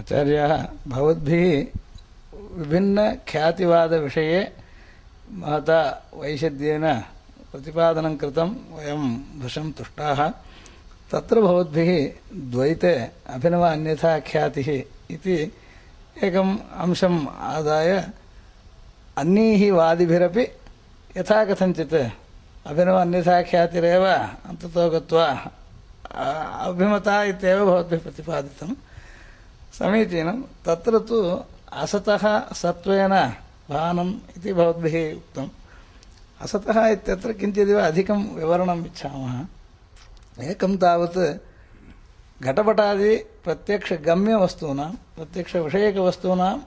आचार्याः भवद्भिः विभिन्नख्यातिवादविषये महता वैशद्येन प्रतिपादनं कृतं, वयं भृशं तुष्टाः। तत्र भवद्भिः द्वैते अभिनव अन्यथा ख्यातिः इति एकम् अंशम् आदाय अन्यैः वादिभिरपि यथा कथञ्चित् अभिनव अन्यथा ख्यातिरेव अन्ततो गत्वा अभिमता इत्येव भवद्भिः प्रतिपादितं समीचीनं तत्र तु असतः सत्त्वेन भानम् इति भवद्भिः उक्तम्। असतः इत्यत्र किञ्चिदिव अधिकं विवरणम् इच्छामः। एकं तावत् घटपटादि प्रत्यक्षगम्यवस्तूनां प्रत्यक्षविषयकवस्तूनाम्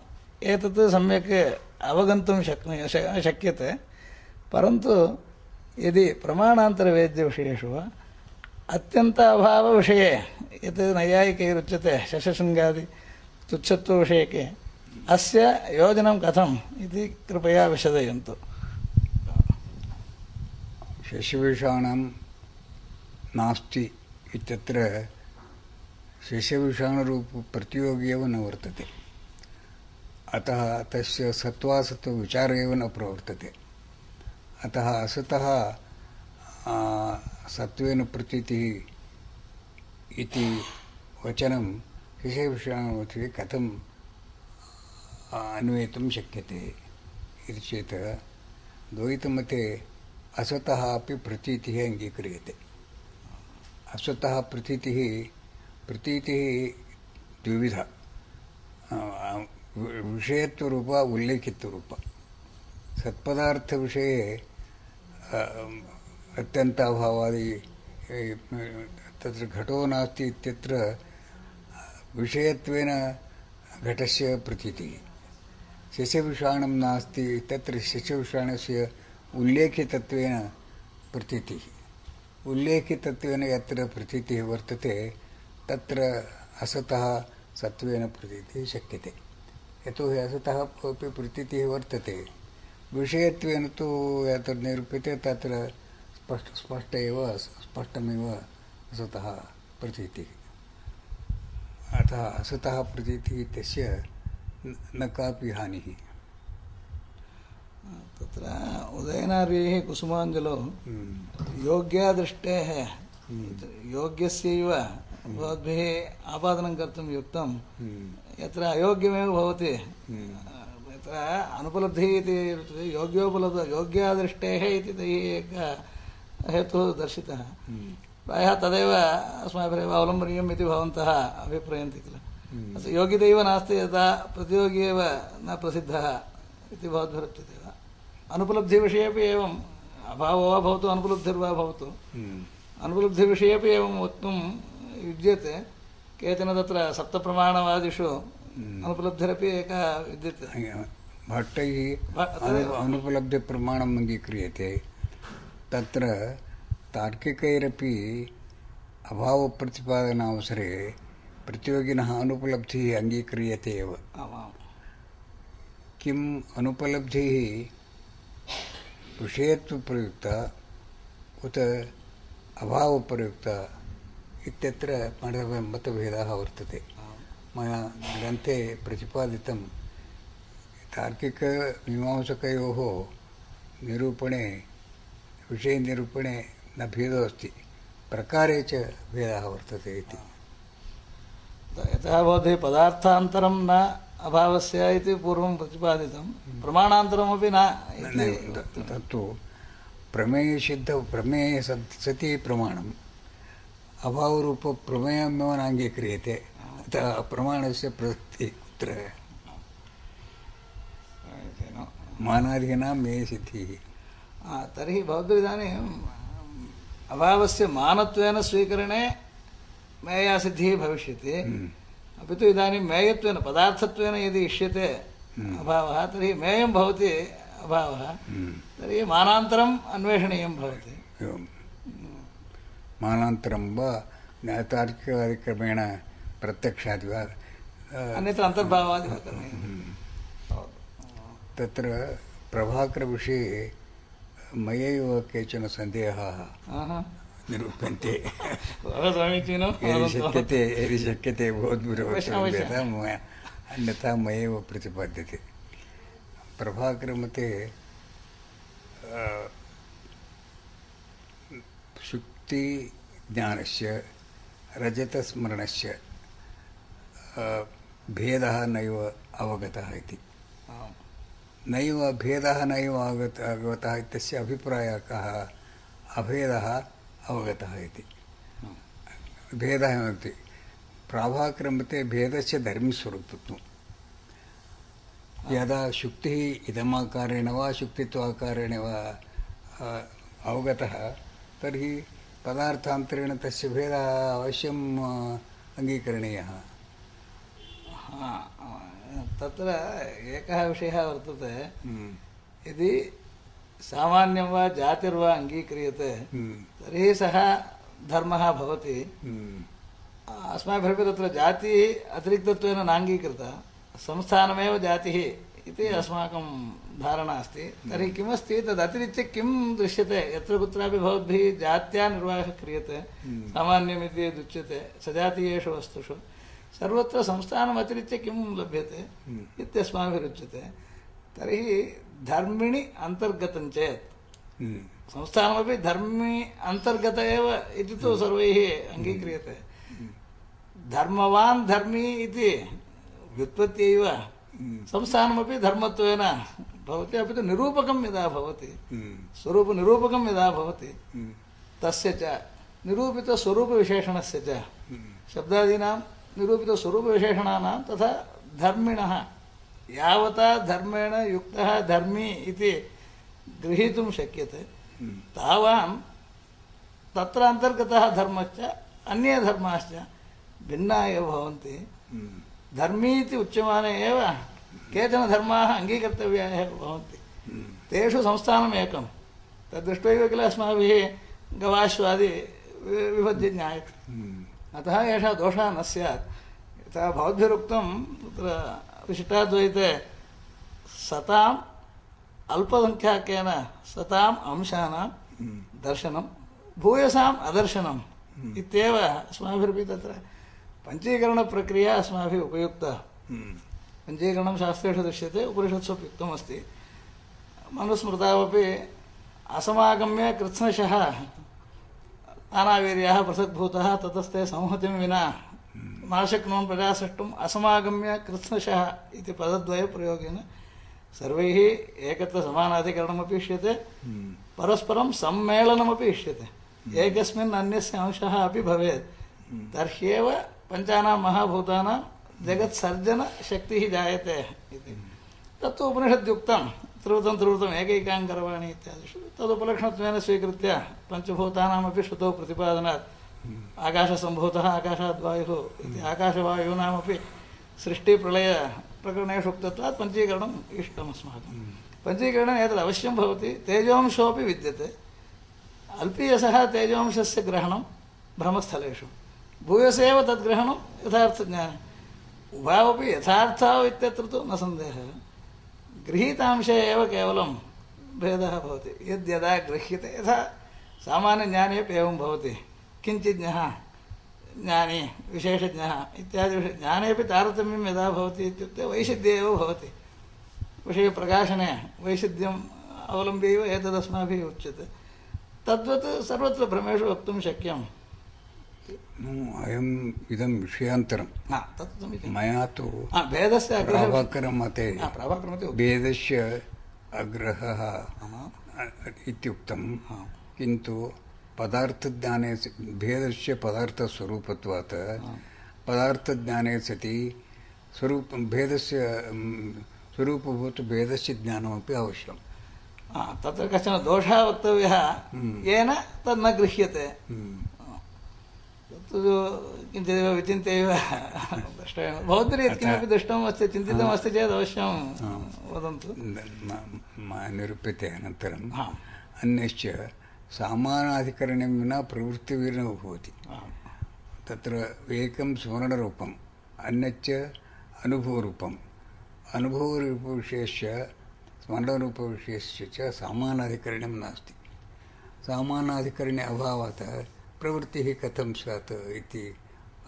एतत् सम्यक् अवगन्तुं शक्नु शक्यते। परन्तु यदि प्रमाणान्तरवेद्यविषयेषु वा अत्यन्त अभावविषये यत् नैयायिकैरुच्यते शशशृङ्गादि तुच्छत्वविषयके अस्य योजनं कथम् इति कृपया विशदयन्तु शशविषाणां नास्ति इत्यत्र शशविषाणुरूपप्रतियोगी एव न वर्तते अतः तस्य सत्त्वासत्त्वविचारः एव न प्रवर्तते अतः असतः सत्त्वेन प्रतीतिः वचनं शशविषाणुमध्ये कथम् अन्वेतुं शक्यते इति चेत् द्वैतमते असतः अपि प्रतीतिः अङ्गीक्रियते असतः प्रतीतिः प्रतीतिः द्विविधा विषयत्वरूप उल्लेखितरूप सत्पदार्थविषये अत्यन्त अभावादि तत्र घटो नास्ति इत्यत्र विषयत्वेन घटस्य प्रतीतिः। शशविषाणं नास्ति, तत्र शशविषाणस्य उल्लेखितत्वेन प्रतीतिः। उल्लेखितत्वेन यत्र प्रतीतिः वर्तते, तत्र असतः सत्त्वेन प्रतीतिः शक्यते। यतोहि असतः अपि प्रतीतिः वर्तते। विषयत्वेन तु यत्र निरूप्यते, तत्र स्पष्ट स्पष्ट एव स्पष्टमेव असतः प्रतीतिः। अतः असतः प्रतीतिः इत्यस्य न कापि हानिः। तत्र उदयनार्यैः कुसुमाञ्जलौ योग्यादृष्टेः योग्यस्यैव भवद्भिः आपादनं कर्तुं युक्तं। यत्र अयोग्यमेव भवति यत्र अनुपलब्धिः इति योग्योपलब्ध योग्यादृष्टेः इति तैः एकः हेतुः दर्शितः। प्रायः तदेव अस्माभिरेव अवलम्बनीयम् इति भवन्तः अभिप्रयन्ति किल। योग्यदैव नास्ति यथा प्रतियोगी एव न प्रसिद्धः इति भवद्भिरुच्यते वा? अनुपलब्धिविषये अपि एवम् अभावो वा भवतु अनुपलब्धिर्वा भवतु। अनुपलब्धिविषये अपि एवं वक्तुं युज्यते। केचन तत्र सप्तप्रमाणवादिषु अनुपलब्धिरपि एकः विद्यते। भट्टैः अनुपलब्धिप्रमाणम् अङ्गीक्रियते। तत्र तार्किकैरपि अभावप्रतिपादनावसरे प्रतियोगिनः अनुपलब्धिः अङ्गीक्रियते एव। किम् अनुपलब्धिः? विषयत्वप्रयुक्ता उत अभावप्रयुक्ता इत्यत्र मतभेदः वर्तते। मया ग्रन्थे प्रतिपादितं तार्किकमीमांसकयोः निरूपणे विषयनिरूपणे न भेदो अस्ति प्रकारे च भेदः वर्तते इति। यतः भवद्भिः पदार्थान्तरं न अभावस्य इति पूर्वं प्रतिपादितं। प्रमाणान्तरमपि न तत्तु प्रमेयसिद्ध प्रमेये सति प्रमाणम्। अभावरूपप्रमेयमेव नाङ्गीक्रियते। अतः प्रमाणस्य प्रसक्तिः कुत्र? मानादीनां मे सिद्धिः। तर्हि भवद्भिरिदानीम् अभावस्य मानत्वेन स्वीकरणे मेया सिद्धिः भविष्यति। अपि तु इदानीं मेयत्वेन पदार्थत्वेन यदि इष्यते अभावः तर्हि मेयं भवति अभावः। तर्हि मानान्तरम् अन्वेषणीयं भवति। मानान्तरं वा तार्किकादिक्रमेण प्रत्यक्षादि वा अन्यत्र अन्तर्भावादि तत्र प्रभाकरविषये मयैव केचन सन्देहाः निरूप्यन्ते समीचीनं यदि। शक्यते यदि शक्यते। भवद्भिर्भवद्भ्यः मया अन्यथा मयैव प्रतिपाद्यते प्रभाकरमते शुक्तिज्ञानस्य रजतस्मरणस्य भेदः नैव अवगतः इति। नैव भेदः नैव अवगत अवगतः इत्यस्य अभिप्रायः कः? अभेदः अवगतः इति। भेदः इति। प्राभाकरमते भेदस्य धर्मिस्वरूपत्वं। यदा शुक्तिः इदमाकारेण वा शुक्तित्वाकारेण वा अवगतः तर्हि पदार्थान्तरेण तस्य भेदः अवश्यं अ, अङ्गीकरणीयः। तत्र एकः विषयः वर्तते। हम्म, यदि सामान्यं वा जातिर्वा अङ्गीक्रियते हम्म, तर्हि सः धर्मः भवति। हम्म, अस्माभिरपि तत्र जातिः अतिरिक्तत्वेन नाङ्गीकृता। संस्थानमेव जातिः इति अस्माकं धारणा अस्ति। तर्हि किमस्ति? तदतिरिच्य किं दृश्यते? यत्र कुत्रापि भवद्भिः जात्या निर्वाहः क्रियते। सामान्यमिति यदुच्यते सजातीयेषु वस्तुषु। सर्वत्र संस्थानमतिरिच्य किं लभ्यते? इत्यस्माभिरुच्यते। तर्हि धर्मिणि अन्तर्गतं चेत्। हम्म, संस्थानमपि धर्मी अंतर्गत एव इति तु सर्वैः अङ्गीक्रियते। धर्मवान् धर्मी इति व्युत्पत्त्यैव संस्थानमपि धर्मत्वेन भवति अपि तु निरूपकं यदा भवति। हम्म, स्वरूपनिरूपकं यदा भवति हम्म, तस्य च निरूपितस्वरूपविशेषणस्य च शब्दादीनां निरूपितस्वरूपविशेषणानां तथा धर्मिणः। यावता धर्मेण युक्तः धर्मी इति गृहीतुं शक्यते। तावान् तत्र अन्तर्गतः धर्मश्च अन्ये धर्माश्च भिन्ना एव भवन्ति। हम्म, धर्मी इति उच्यमाने एव केचन धर्माः अङ्गीकर्तव्याः एव भवन्ति। तेषु संस्थानम् एकं तद्दृष्ट्वैव किल अस्माभिः गवाश्वादि विभज्य ज्ञायते। हम्म, अतः एषः दोषः न स्यात्। यथा भवद्भिरुक्तं तत्र विशिष्टाद्वैते सताम् अल्पसङ्ख्याकेन सताम् अंशानां दर्शनं भूयसाम् अदर्शनम् इत्येव अस्माभिरपि तत्र पञ्चीकरणप्रक्रिया अस्माभिः उपयुक्ता। हम्म, पञ्चीकरणं शास्त्रेषु दृश्यते उपनिषत्सु अपि उक्तमस्ति। मनुस्मृतावपि असमागम्य कृत्स्नशः नानावीर्याः पृथग्भूतः ततस्ते संहतिं विना न शक्नुवन् प्रजासष्टुम् असमागम्य कृत्स्नशः इति पदद्वयप्रयोगेन सर्वैः एकत्र समानाधिकरणमपि इष्यते परस्परं सम्मेलनमपि इष्यते एकस्मिन् अन्यस्य अंशः अपि भवेत्। तर्ह्येव पञ्चानां महाभूतानां जगत्सर्जनशक्तिः जायते इति। तत्तु उपनिषद्युक्तं त्रिवृतं त्रिवृतम् एकैकाङ्करवाणी इत्यादिषु तदुपलक्षणत्वेन स्वीकृत्य पञ्चभूतानामपि श्रुतौ प्रतिपादनात् आकाशसम्भूतः आकाशाद्वायुः इति आकाशवायूनामपि सृष्टिप्रलयप्रकरणेषु उक्तत्वात् पञ्चीकरणम् इष्टम् अस्माकं पञ्चीकरणे एतद् अवश्यं भवति। तेजोंशोऽपि विद्यते। अल्पीयसः तेजोंशस्य ग्रहणं ब्रह्मस्थलेषु। भूयसेव तद्ग्रहणं यथार्थज्ञाने। उभावपि यथार्थौ इत्यत्र तु न सन्देहः। गृहीतांशे एव केवलं भेदः भवति। यद्यदा गृह्यते, यथा सामान्यज्ञाने अपि एवं भवति किञ्चिज्ञः ज्ञानी, विशेषज्ञः, इत्यादि विषय ज्ञानेपि तारतम्यं यदा भवति इत्युक्ते वैशिध्ये एव भवति। विषयप्रकाशने वैशिध्यम् अवलम्ब्य एव एतदस्माभिः उच्यते। तद्वत् सर्वत्र भ्रमेषु वक्तुं शक्यं अयम् इदं विषयान्तरं हा मया तु अग्रह प्राभाकरमते। भेदस्य अग्रहः इत्युक्तं किन्तु पदार्थज्ञाने भेदस्य पदार्थस्वरूपत्वात् पदार्थज्ञाने सति स्वरूप भेदस्य स्वरूपभूतभेदस्य ज्ञानमपि आवश्यकम्। तत्र कश्चन दोषः वक्तव्यः। येन तद् न गृह्यते। हम्म। तत्तु किञ्चिदेव विचिन्त्यैव द्रष्टव्यं भवद्भिः यत्किमपि दृष्टम् अस्ति चिन्तितम् अस्ति चेत् अवश्यं वदन्तु निरूप्यते अनन्तरम् अन्यश्च सामानाधिकरणं विना प्रवृत्तिर्न भवति तत्र एकं स्मरणरूपम् अन्यच्च अनुभवरूपम् अनुभवरूपविषयस्य स्मरणरूपविषयस्य च समानाधिकरणं नास्ति सामानाधिकरणे अभावात् प्रवृत्तिः कथं स्यात् इति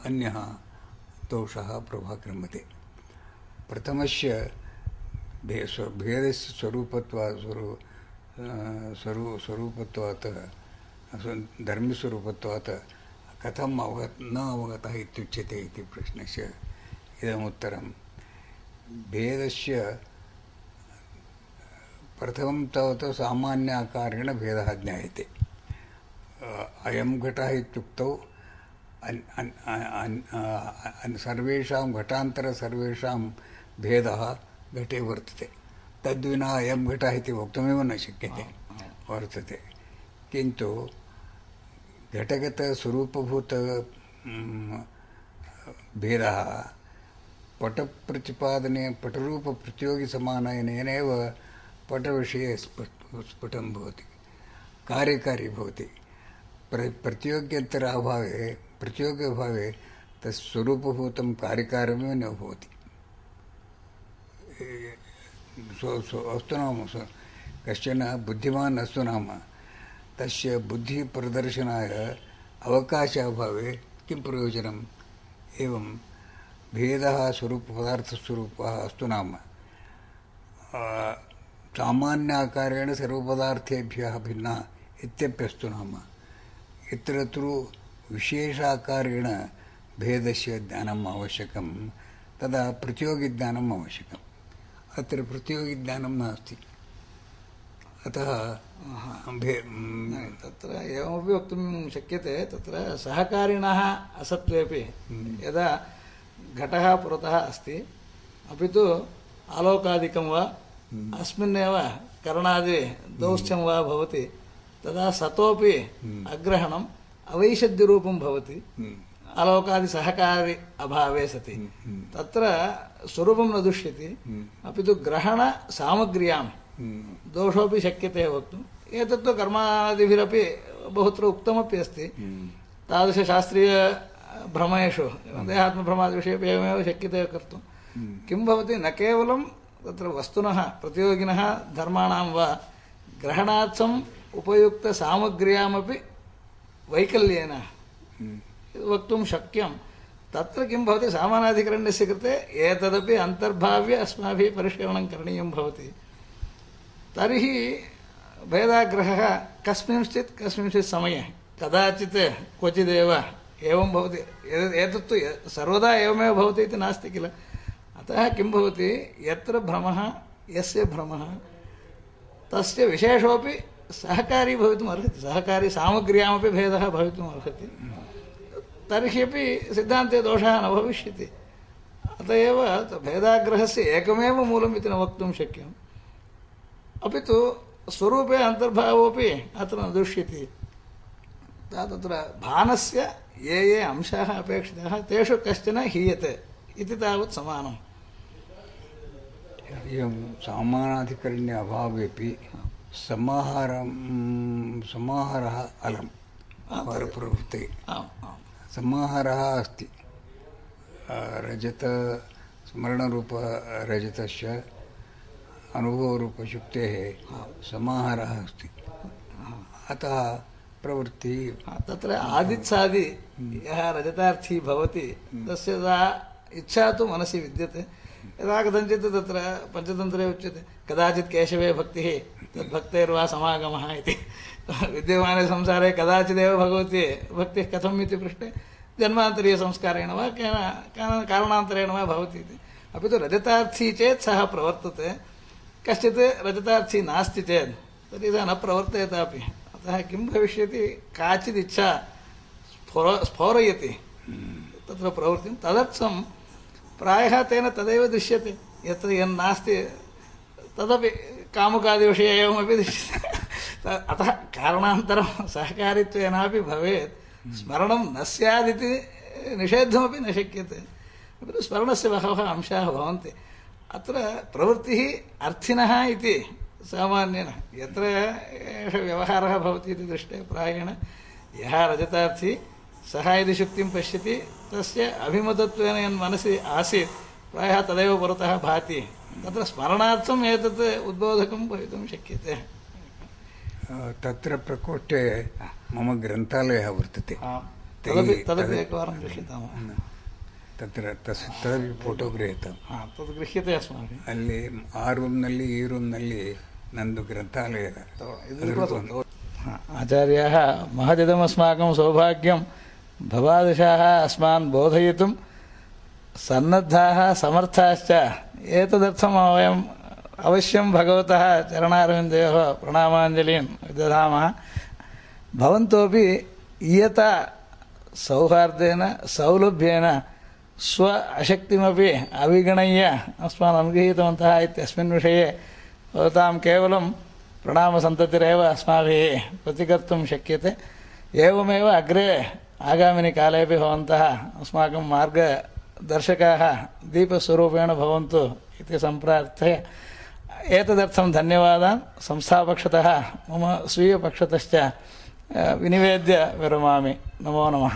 अन्यः दोषः प्रभाक्रमते प्रथमस्य भे स्व भेदस्य स्वरूपत्वात् स्वरू स्वरू स्वरूपत्वात् धर्मस्वरूपत्वात् कथम् अवगत् न अवगतः इत्युच्यते इति प्रश्नस्य इदमुत्तरं भेदस्य प्रथमं तावत् सामान्याकारेण भेदः ज्ञायते। अयं घटः इत्युक्तौ सर्वेषां घटान्तर सर्वेषां भेदः घटे वर्तते। तद्विना अयं घटः इति वक्तुमेव न शक्यते, वर्तते। किन्तु घटगतस्वरूपभूत भेदः, पटप्रतिपादने, पटरूपप्रतियोगिसमानयनेनैव पटविषये स्फुट स्फुटं भवति, कार्यकारी भवति। प्र प्रतियोग्यन्तर अभावे प्रतियोग्यभावे तत्स्वरूपभूतं कार्यकारमेव न भवति। अस्तु नाम कश्चन बुद्धिमान् अस्तु नाम, तस्य बुद्धिप्रदर्शनाय अवकाशाभावे किं प्रयोजनम्? एवं भेदः स्वरूपपदार्थस्वरूपः अस्तु नाम। सामान्याकारेण सर्वपदार्थेभ्यः भिन्नः इत्यप्यस्तु नाम। यत्र तु विशेषाकारेण भेदस्य ज्ञानम् आवश्यकं तदा प्रतियोगिज्ञानम् आवश्यकम्। अत्र प्रतियोगिज्ञानं नास्ति। अतः भे न, तत्र एवमपि वक्तुं शक्यते तत्र सहकारिणः असत्त्वेपि यदा घटः पुरतः अस्ति अपि तु आलोकादिकं वा अस्मिन्नेव करणादि दौश्यं वा भवति। तदा सतोपि अग्रहणम् अवैशद्यरूपं भवति। आलोकादिसहकारि अभावे सति। तत्र स्वरूपं न दृश्यते अपि तु ग्रहणसामग्र्यां दोषोऽपि शक्यते वक्तुम्। एतत्तु कर्मादिभिरपि बहुत्र उक्तमपि अस्ति। तादृशशास्त्रीयभ्रमेषु देहात्मभ्रमादिविषयेपि एवमेव शक्यते कर्तुं किं भवति? न केवलं तत्र वस्तुनः प्रतियोगिनः धर्माणां वा ग्रहणार्थम् उपयुक्तसामग्र्यामपि वैकल्येन। वक्तुं शक्यं तत्र किं भवति सामानाधिकरण्यस्य कृते एतदपि अन्तर्भाव्य अस्माभिः परिष्करणं करणीयं भवति। तर्हि भेदाग्रहः कस्मिंश्चित् कस्मिंश्चित् समये, कदाचित् क्वचिदेव एवं एतत्तु सर्वदा एवमेव भवति नास्ति किल? अतः किं भवति, यत्र भ्रमः, यस्य भ्रमः, तस्य विशेषोपि सहकारी भवितुम् अर्हति सहकारी सामग्र्यामपि भेदः तर्हि अपि सिद्धान्ते दोषः न भविष्यति। अत एव त- भेदाग्रहस्य एकमेव मूलम् इति न वक्तुं शक्यम्। अपि तु स्वरूपे अन्तर्भावोऽपि अत्र न दृश्यते। ये ये अंशाः अपेक्षिताः, तेषु कश्चन हीयते समानम्। सामानाधिकरण्य अभावेपि समाहारं समाहारः अलम् परप्रवृत्ते। समाहारः अस्ति। आ, रजत स्मरणरूपरजतस्य अनुभवरूपयुक्तेः समाहारः अस्ति। अतः प्रवृत्तिः तत्र आदित्सादि यः रजतार्थी भवति तस्य सा इच्छा तु मनसि विद्यते। यदा कथञ्चित् तत्र पञ्चतन्त्रे उच्यते। कदाचित् केशवे भक्तिः तद्भक्तेर्वा समागमः इति। विद्यमाने संसारे कदाचिदेव भगवति भक्तिः कथम् इति पृष्टे, जन्मान्तरीयसंस्कारेण वा केन कारणान्तरेण वा भवति इति। अपि तु रजतार्थी चेत् सः प्रवर्तते। कश्चित् रजतार्थी नास्ति चेत्, तर्हि सः न प्रवर्तयतापि। अतः किं भविष्यति? काचित् इच्छा स्फुर स्फोरयति। तत्र प्रवृत्तिं तदर्थं प्रायः तेन तदेव दृश्यते। यत्र यन्नास्ति, तदपि कामुकादिविषये एवमपि दृश्यते। अतः कारणान्तरं सहकारित्वेनापि भवेत्। स्मरणं न स्यादिति निषेद्धमपि न शक्यते। अपि स्मरणस्य बहवः अंशाः भवन्ति। अत्र प्रवृत्तिः अर्थिनः इति सामान्येन। यत्र एषः व्यवहारः भवति इति दृष्टे प्रायेण यः रजतार्थी सः यदि शुक्तिं पश्यति, तस्य अभिमतत्वेन यन्मनसि आसीत्, प्रायः तदेव पुरतः भाति। तत्र स्मरणार्थम् एतत् उद्बोधकं भवितुं शक्यते तत्र प्रकोष्ठे मम ग्रन्थालयः वर्तते तदपि एकवारं गृह्यतामः तत्र तस् तदपि ಫೋಟೋ ಗೃಹೀತ ತದು ಗೃಹ್ಯತೆ ಅಸ್ಮಾಭಿः ಅಲ್ಲಿ ಆ ರೂಮ್ನಲ್ಲಿ ಈ ರೂಮ್ನಲ್ಲಿ ನಂದು ಗ್ರಂಥಾಲಯ ಆಚಾರ್ಯಾः महदिदमस्माकं सौभाग्यं भवादशाः अस्मान् बोधयितुं सन्नद्धाः समर्थाश्च एतदर्थं वयम् अवश्यं भगवतः चरणारविन्दयोः प्रणामाञ्जलीन् ददामः भवन्तोपि इयता सौहार्देन सौलभ्येन स्व अशक्तिमपि अविगणय्य अस्मान् अनुगृहीतवन्तः इत्यस्मिन् विषये भवतां केवलं प्रणामसन्ततिरेव अस्माभिः प्रतिकर्तुं शक्यते एवमेव अग्रे आगामिनि कालेपि भवन्तः अस्माकं मार्गदर्शकाः दीपस्वरूपेण भवन्तु इति सम्प्रार्थ्य एतदर्थं धन्यवादान् संस्थापक्षतः मम स्वीयपक्षतश्च अ, विनिवेद्य विरमामि नमो नमः